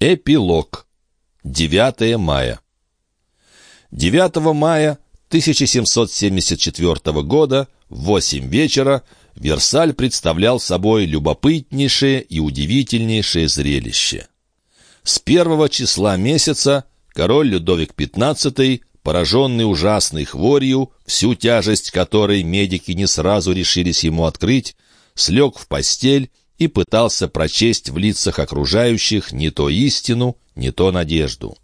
Эпилог. 9 мая. 9 мая 1774 года в 8 вечера Версаль представлял собой любопытнейшее и удивительнейшее зрелище. С первого числа месяца король Людовик XV, пораженный ужасной хворью, всю тяжесть которой медики не сразу решились ему открыть, слег в постель и пытался прочесть в лицах окружающих не то истину, не то надежду.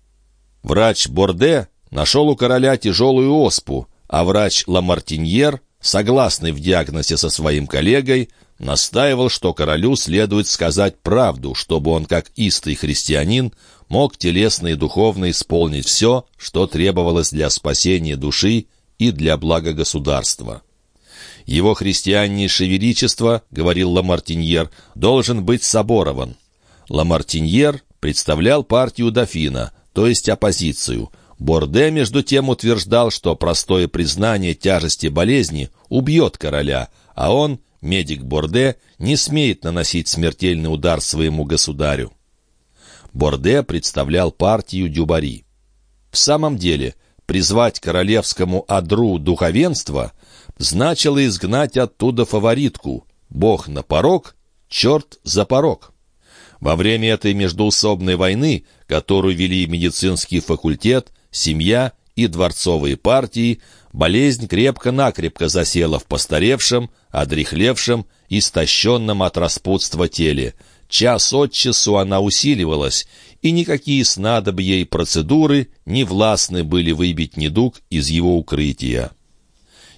Врач Борде нашел у короля тяжелую оспу, а врач Ламартиньер, согласный в диагнозе со своим коллегой, настаивал, что королю следует сказать правду, чтобы он, как истый христианин, мог телесно и духовно исполнить все, что требовалось для спасения души и для блага государства. «Его христианнейшее величество, — говорил Ламартиньер, — должен быть соборован». Ламартиньер представлял партию дофина, то есть оппозицию. Борде, между тем, утверждал, что простое признание тяжести болезни убьет короля, а он, медик Борде, не смеет наносить смертельный удар своему государю. Борде представлял партию Дюбари. В самом деле, призвать королевскому адру духовенство значило изгнать оттуда фаворитку. Бог на порог, черт за порог. Во время этой междуусобной войны, которую вели медицинский факультет, семья и дворцовые партии, болезнь крепко-накрепко засела в постаревшем, одрехлевшем, истощенном от распутства теле. Час от часу она усиливалась, и никакие снадобья и процедуры не властны были выбить недуг из его укрытия.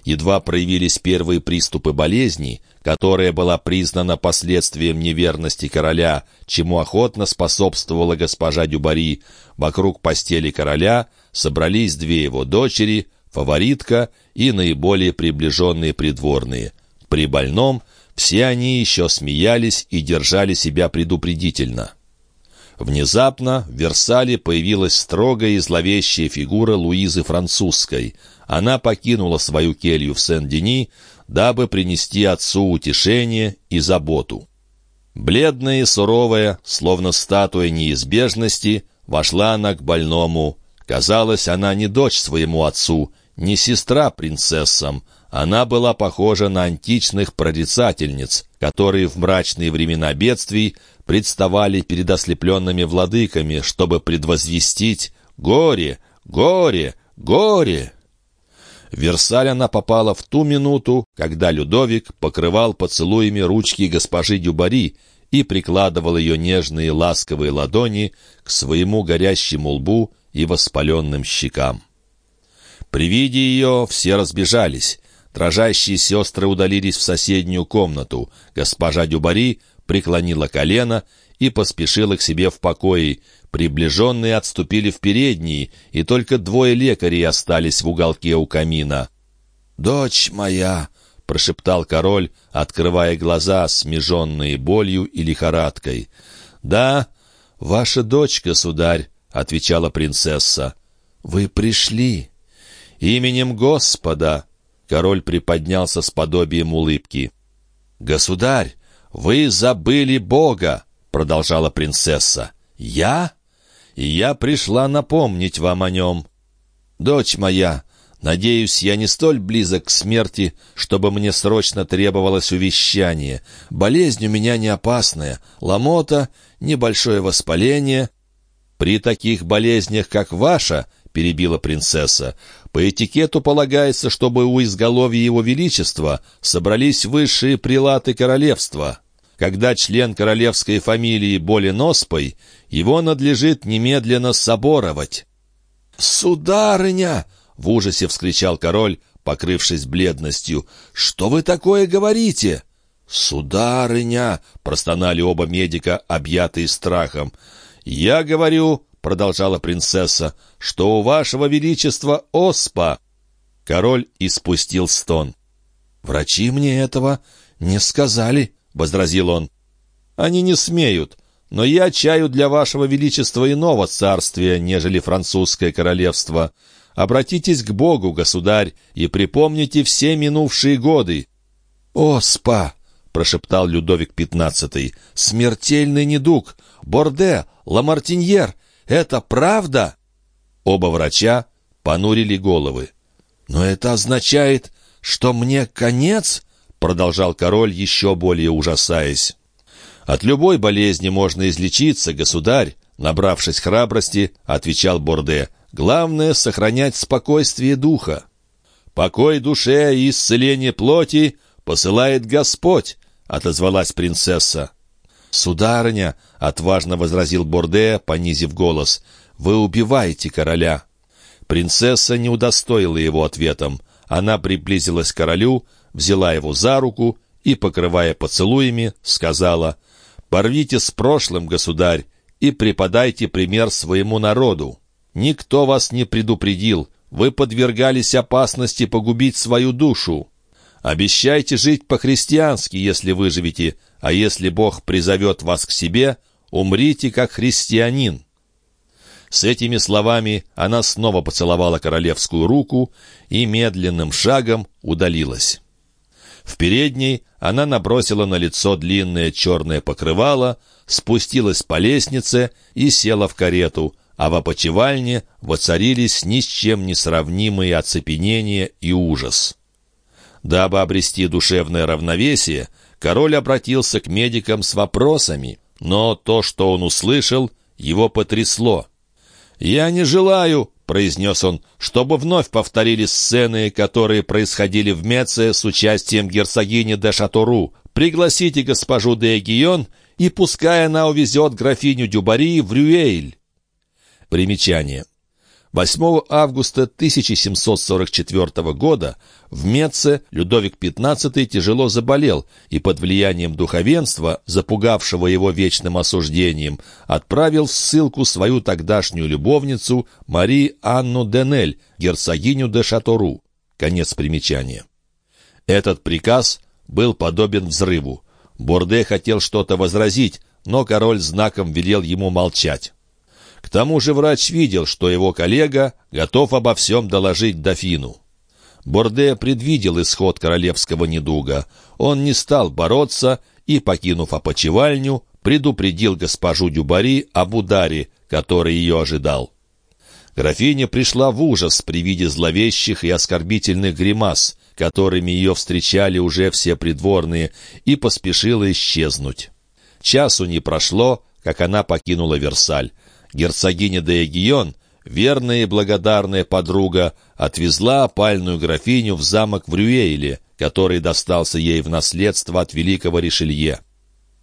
Едва проявились первые приступы болезни, которая была признана последствием неверности короля, чему охотно способствовала госпожа Дюбари, вокруг постели короля собрались две его дочери, фаворитка и наиболее приближенные придворные. При больном все они еще смеялись и держали себя предупредительно. Внезапно в Версале появилась строгая и зловещая фигура Луизы Французской. Она покинула свою келью в Сен-Дени, дабы принести отцу утешение и заботу. Бледная и суровая, словно статуя неизбежности, вошла она к больному. Казалось, она не дочь своему отцу, не сестра принцессам. Она была похожа на античных прорицательниц, которые в мрачные времена бедствий представали перед ослепленными владыками, чтобы предвозвестить «Горе! Горе! Горе!» В Версаль она попала в ту минуту, когда Людовик покрывал поцелуями ручки госпожи Дюбари и прикладывал ее нежные ласковые ладони к своему горящему лбу и воспаленным щекам. При виде ее все разбежались. Дрожащие сестры удалились в соседнюю комнату. Госпожа Дюбари преклонила колено и поспешила к себе в покое. Приближенные отступили в передние, и только двое лекарей остались в уголке у камина. «Дочь моя!» — прошептал король, открывая глаза, смеженные болью и лихорадкой. «Да, ваша дочка, сударь», — отвечала принцесса. «Вы пришли». «Именем Господа!» Король приподнялся с подобием улыбки. «Государь, вы забыли Бога!» — продолжала принцесса. «Я? И я пришла напомнить вам о нем. Дочь моя, надеюсь, я не столь близок к смерти, чтобы мне срочно требовалось увещание. Болезнь у меня не опасная, ломота, небольшое воспаление. При таких болезнях, как ваша, — перебила принцесса, — по этикету полагается, чтобы у изголовья его величества собрались высшие прилаты королевства». Когда член королевской фамилии болен оспой, его надлежит немедленно соборовать. «Сударыня!» — в ужасе вскричал король, покрывшись бледностью. «Что вы такое говорите?» «Сударыня!» — простонали оба медика, объятые страхом. «Я говорю, — продолжала принцесса, — что у вашего величества оспа!» Король испустил стон. «Врачи мне этого не сказали», возразил он. «Они не смеют, но я чаю для вашего величества иного царствия, нежели французское королевство. Обратитесь к Богу, государь, и припомните все минувшие годы». «О, спа!» — прошептал Людовик XV. «Смертельный недуг! Борде! Ламартиньер! Это правда?» Оба врача понурили головы. «Но это означает, что мне конец?» — продолжал король, еще более ужасаясь. «От любой болезни можно излечиться, государь», — набравшись храбрости, отвечал Борде. «Главное — сохранять спокойствие духа». «Покой душе и исцеление плоти посылает Господь», — отозвалась принцесса. «Сударыня», — отважно возразил Борде, понизив голос, — «вы убиваете короля». Принцесса не удостоила его ответом. Она приблизилась к королю, взяла его за руку и, покрывая поцелуями, сказала, «Порвите с прошлым, государь, и преподайте пример своему народу. Никто вас не предупредил, вы подвергались опасности погубить свою душу. Обещайте жить по-христиански, если выживете, а если Бог призовет вас к себе, умрите как христианин». С этими словами она снова поцеловала королевскую руку и медленным шагом удалилась. В передней она набросила на лицо длинное черное покрывало, спустилась по лестнице и села в карету, а в опочивальне воцарились ни с чем не сравнимые оцепенение и ужас. Дабы обрести душевное равновесие, король обратился к медикам с вопросами, но то, что он услышал, его потрясло. «Я не желаю», — произнес он, — «чтобы вновь повторились сцены, которые происходили в Меце с участием герцогини де Шатору. Пригласите госпожу де Эгион, и пускай она увезет графиню Дюбари в Рюэйль». Примечание. 8 августа 1744 года в Меце Людовик XV тяжело заболел и под влиянием духовенства, запугавшего его вечным осуждением, отправил в ссылку свою тогдашнюю любовницу Мари Анну Денель, герцогиню де Шатору. Конец примечания. Этот приказ был подобен взрыву. Борде хотел что-то возразить, но король знаком велел ему молчать. К тому же врач видел, что его коллега готов обо всем доложить дофину. Борде предвидел исход королевского недуга. Он не стал бороться и, покинув опочивальню, предупредил госпожу Дюбари об ударе, который ее ожидал. Графиня пришла в ужас при виде зловещих и оскорбительных гримас, которыми ее встречали уже все придворные, и поспешила исчезнуть. Часу не прошло, как она покинула Версаль. Герцогиня де Эгион, верная и благодарная подруга, отвезла опальную графиню в замок в Рюэйле, который достался ей в наследство от великого Ришелье.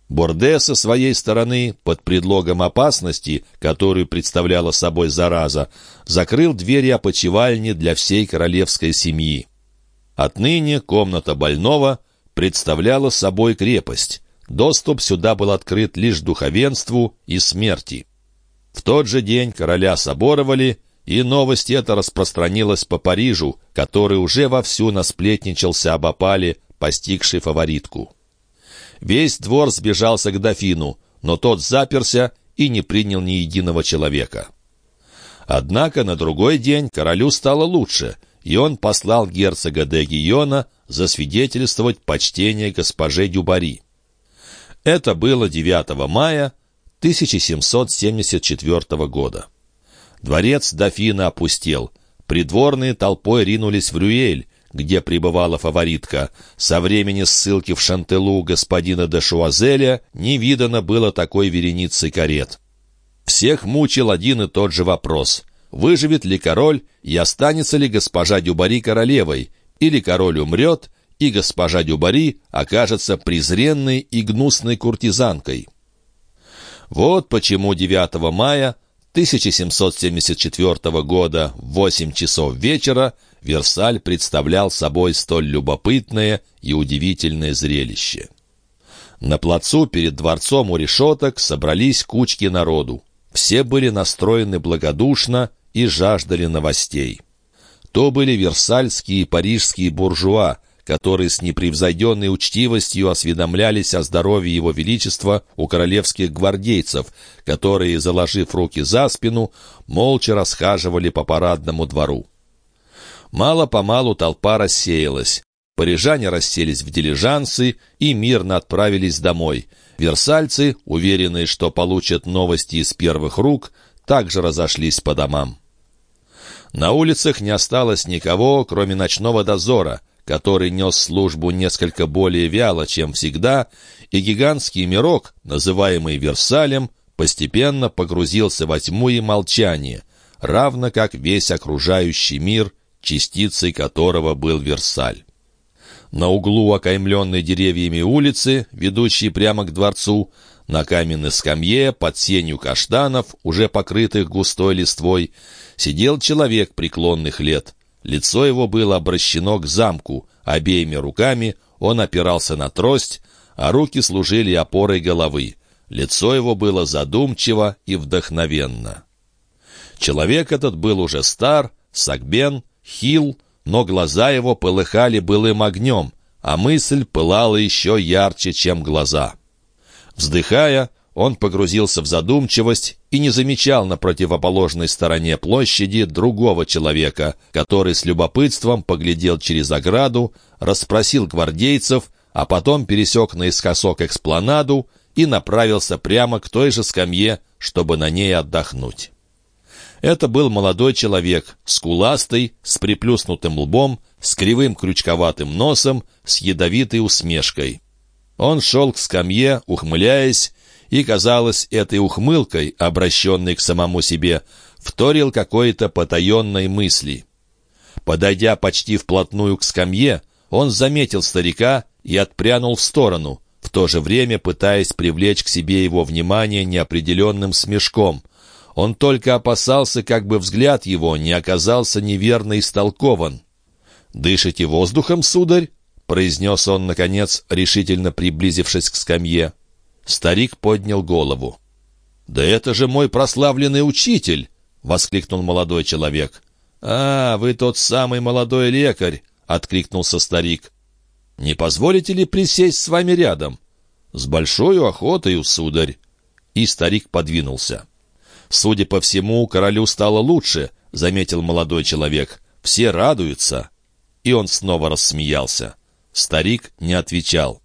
Борде со своей стороны, под предлогом опасности, которую представляла собой зараза, закрыл двери опочивальни для всей королевской семьи. Отныне комната больного представляла собой крепость. Доступ сюда был открыт лишь духовенству и смерти. В тот же день короля соборовали, и новость эта распространилась по Парижу, который уже вовсю насплетничался об опале, постигшей фаворитку. Весь двор сбежался к дофину, но тот заперся и не принял ни единого человека. Однако на другой день королю стало лучше, и он послал герцога де Гиона засвидетельствовать почтение госпоже Дюбари. Это было 9 мая, 1774 года. Дворец дофина опустел. Придворные толпой ринулись в Рюэль, где пребывала фаворитка. Со времени ссылки в Шантелу господина де Шуазеля не видано было такой вереницы карет. Всех мучил один и тот же вопрос. Выживет ли король и останется ли госпожа Дюбари королевой? Или король умрет, и госпожа Дюбари окажется презренной и гнусной куртизанкой? Вот почему 9 мая 1774 года в 8 часов вечера Версаль представлял собой столь любопытное и удивительное зрелище. На плацу перед дворцом у решеток собрались кучки народу. Все были настроены благодушно и жаждали новостей. То были версальские и парижские буржуа, которые с непревзойденной учтивостью осведомлялись о здоровье Его Величества у королевских гвардейцев, которые, заложив руки за спину, молча расхаживали по парадному двору. Мало-помалу толпа рассеялась. Парижане расселись в дилижансы и мирно отправились домой. Версальцы, уверенные, что получат новости из первых рук, также разошлись по домам. На улицах не осталось никого, кроме ночного дозора, который нес службу несколько более вяло, чем всегда, и гигантский мирок, называемый Версалем, постепенно погрузился во тьму и молчание, равно как весь окружающий мир, частицей которого был Версаль. На углу окаймленной деревьями улицы, ведущей прямо к дворцу, на каменной скамье под сенью каштанов, уже покрытых густой листвой, сидел человек преклонных лет. Лицо его было обращено к замку, обеими руками он опирался на трость, а руки служили опорой головы. Лицо его было задумчиво и вдохновенно. Человек этот был уже стар, сагбен, хил, но глаза его полыхали былым огнем, а мысль пылала еще ярче, чем глаза. Вздыхая, он погрузился в задумчивость и не замечал на противоположной стороне площади другого человека, который с любопытством поглядел через ограду, расспросил гвардейцев, а потом пересек наискосок экспланаду и направился прямо к той же скамье, чтобы на ней отдохнуть. Это был молодой человек, скуластый, с приплюснутым лбом, с кривым крючковатым носом, с ядовитой усмешкой. Он шел к скамье, ухмыляясь, и, казалось, этой ухмылкой, обращенной к самому себе, вторил какой-то потаенной мысли. Подойдя почти вплотную к скамье, он заметил старика и отпрянул в сторону, в то же время пытаясь привлечь к себе его внимание неопределенным смешком. Он только опасался, как бы взгляд его не оказался неверно истолкован. «Дышите воздухом, сударь?» — произнес он, наконец, решительно приблизившись к скамье. Старик поднял голову. «Да это же мой прославленный учитель!» — воскликнул молодой человек. «А, вы тот самый молодой лекарь!» — откликнулся старик. «Не позволите ли присесть с вами рядом?» «С большой охотой, сударь!» И старик подвинулся. «Судя по всему, королю стало лучше», — заметил молодой человек. «Все радуются». И он снова рассмеялся. Старик не отвечал.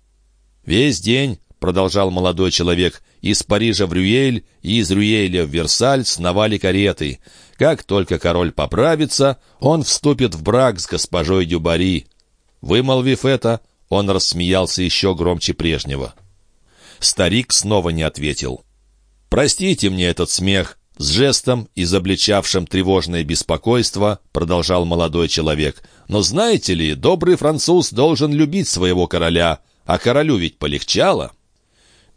«Весь день», — продолжал молодой человек, — «из Парижа в Рюель и из Рюеля в Версаль сновали кареты. Как только король поправится, он вступит в брак с госпожой Дюбари». Вымолвив это, он рассмеялся еще громче прежнего. Старик снова не ответил. «Простите мне этот смех», — с жестом, изобличавшим тревожное беспокойство, продолжал молодой человек. «Но знаете ли, добрый француз должен любить своего короля, а королю ведь полегчало».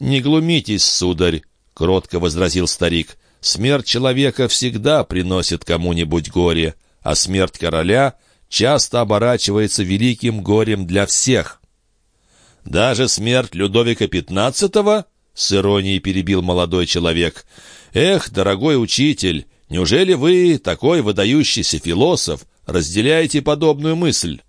«Не глумитесь, сударь», — кротко возразил старик. «Смерть человека всегда приносит кому-нибудь горе, а смерть короля часто оборачивается великим горем для всех». «Даже смерть Людовика XV?» — с иронией перебил молодой человек. «Эх, дорогой учитель, неужели вы, такой выдающийся философ, разделяете подобную мысль?»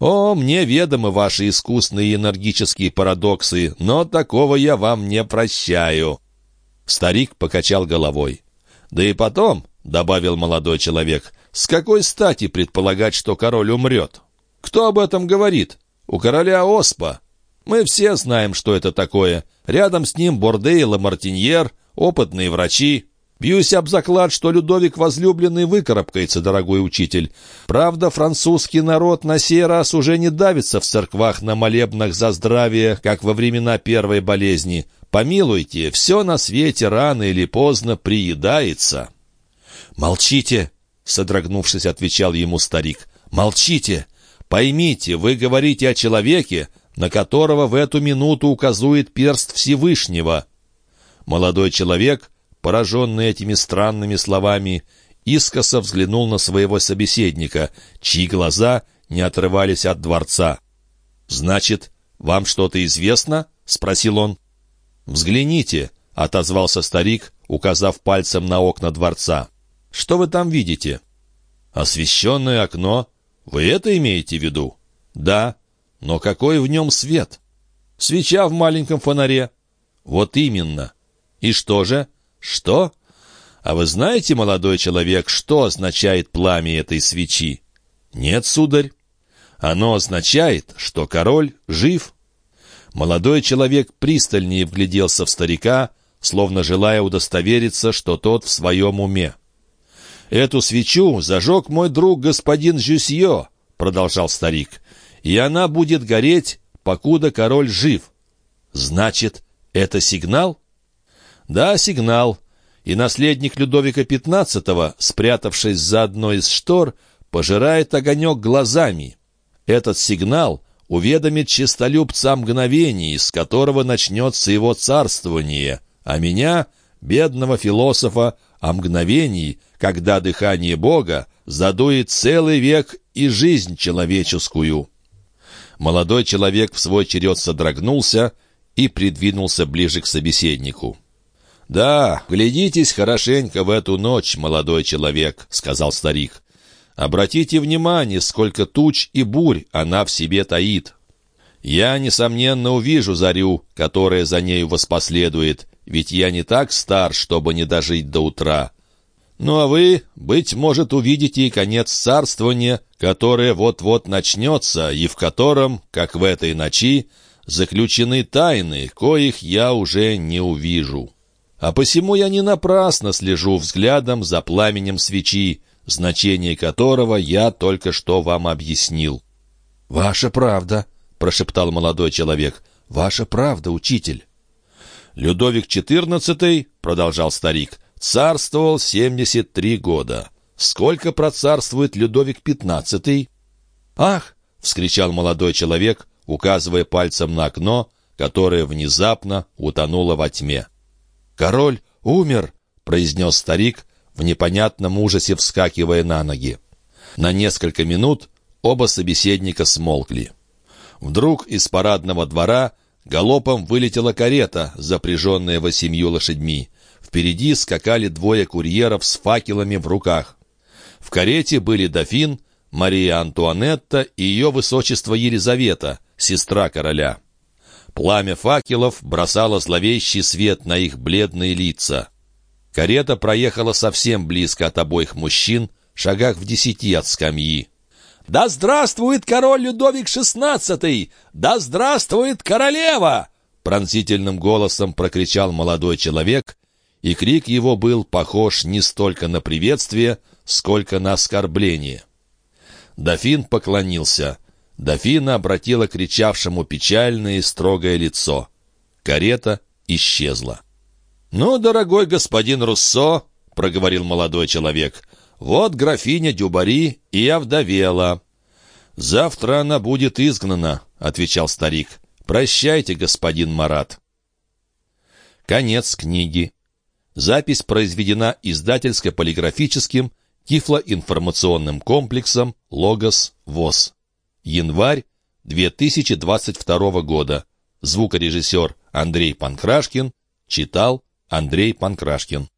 «О, мне ведомы ваши искусные и энергические парадоксы, но такого я вам не прощаю». Старик покачал головой. «Да и потом», — добавил молодой человек, — «с какой стати предполагать, что король умрет? Кто об этом говорит? У короля оспа. Мы все знаем, что это такое. Рядом с ним Борде и Ламартиньер, опытные врачи. Бьюсь об заклад, что Людовик возлюбленный выкарабкается, дорогой учитель. Правда, французский народ на сей раз уже не давится в церквах на молебнах за здравие, как во времена первой болезни. Помилуйте, все на свете рано или поздно приедается. «Молчите!» — содрогнувшись, отвечал ему старик. «Молчите! Поймите, вы говорите о человеке, на которого в эту минуту указует перст Всевышнего. Молодой человек, пораженный этими странными словами, искоса взглянул на своего собеседника, чьи глаза не отрывались от дворца. «Значит, вам что-то известно?» — спросил он. «Взгляните», — отозвался старик, указав пальцем на окна дворца. «Что вы там видите?» «Освещенное окно. Вы это имеете в виду?» «Да. Но какой в нем свет? Свеча в маленьком фонаре. Вот именно. И что же? Что? А вы знаете, молодой человек, что означает пламя этой свечи? Нет, сударь. Оно означает, что король жив. Молодой человек пристальнее вгляделся в старика, словно желая удостовериться, что тот в своем уме. «Эту свечу зажег мой друг господин Жюсье», — продолжал старик, «и она будет гореть, покуда король жив». «Значит, это сигнал?» «Да, сигнал. И наследник Людовика XV, спрятавшись за одной из штор, пожирает огонек глазами. Этот сигнал уведомит честолюбца о мгновении, с которого начнется его царствование, а меня, бедного философа, о мгновении, когда дыхание Бога задует целый век и жизнь человеческую. Молодой человек в свой черед содрогнулся и придвинулся ближе к собеседнику. «Да, глядитесь хорошенько в эту ночь, молодой человек», — сказал старик. «Обратите внимание, сколько туч и бурь она в себе таит. Я, несомненно, увижу зарю, которая за нею воспоследует, ведь я не так стар, чтобы не дожить до утра. Ну а вы, быть может, увидите и конец царствования, которое вот-вот начнется, и в котором, как в этой ночи, заключены тайны, коих я уже не увижу. А посему я не напрасно слежу взглядом за пламенем свечи, значение которого я только что вам объяснил». «Ваша правда», — прошептал молодой человек, — «ваша правда, учитель». Людовик XIV, — продолжал старик, — царствовал 73 года. Сколько процарствует Людовик XV? «Ах!» — вскричал молодой человек, указывая пальцем на окно, которое внезапно утонуло во тьме. «Король умер!» — произнес старик, в непонятном ужасе вскакивая на ноги. На несколько минут оба собеседника смолкли. Вдруг из парадного двора галопом вылетела карета, запряженная восемью лошадьми. Впереди скакали двое курьеров с факелами в руках. В карете были дофин, Мария Антуанетта и ее высочество Елизавета, сестра короля. Пламя факелов бросало зловещий свет на их бледные лица. Карета проехала совсем близко от обоих мужчин, шагах в десяти от скамьи. «Да здравствует король Людовик XVI! Да здравствует королева!» Пронзительным голосом прокричал молодой человек, и крик его был похож не столько на приветствие, сколько на оскорбление. Дофин поклонился — Дофина обратила кричавшему печальное и строгое лицо. Карета исчезла. «Ну, дорогой господин Руссо», — проговорил молодой человек, — «вот графиня Дюбари и овдовела». «Завтра она будет изгнана», — отвечал старик. «Прощайте, господин Марат». Конец книги. Запись произведена издательско-полиграфическим тифлоинформационным комплексом «Логос ВОЗ». Январь 2022 года. Звукорежиссер Андрей Панкрашкин читал Андрей Панкрашкин.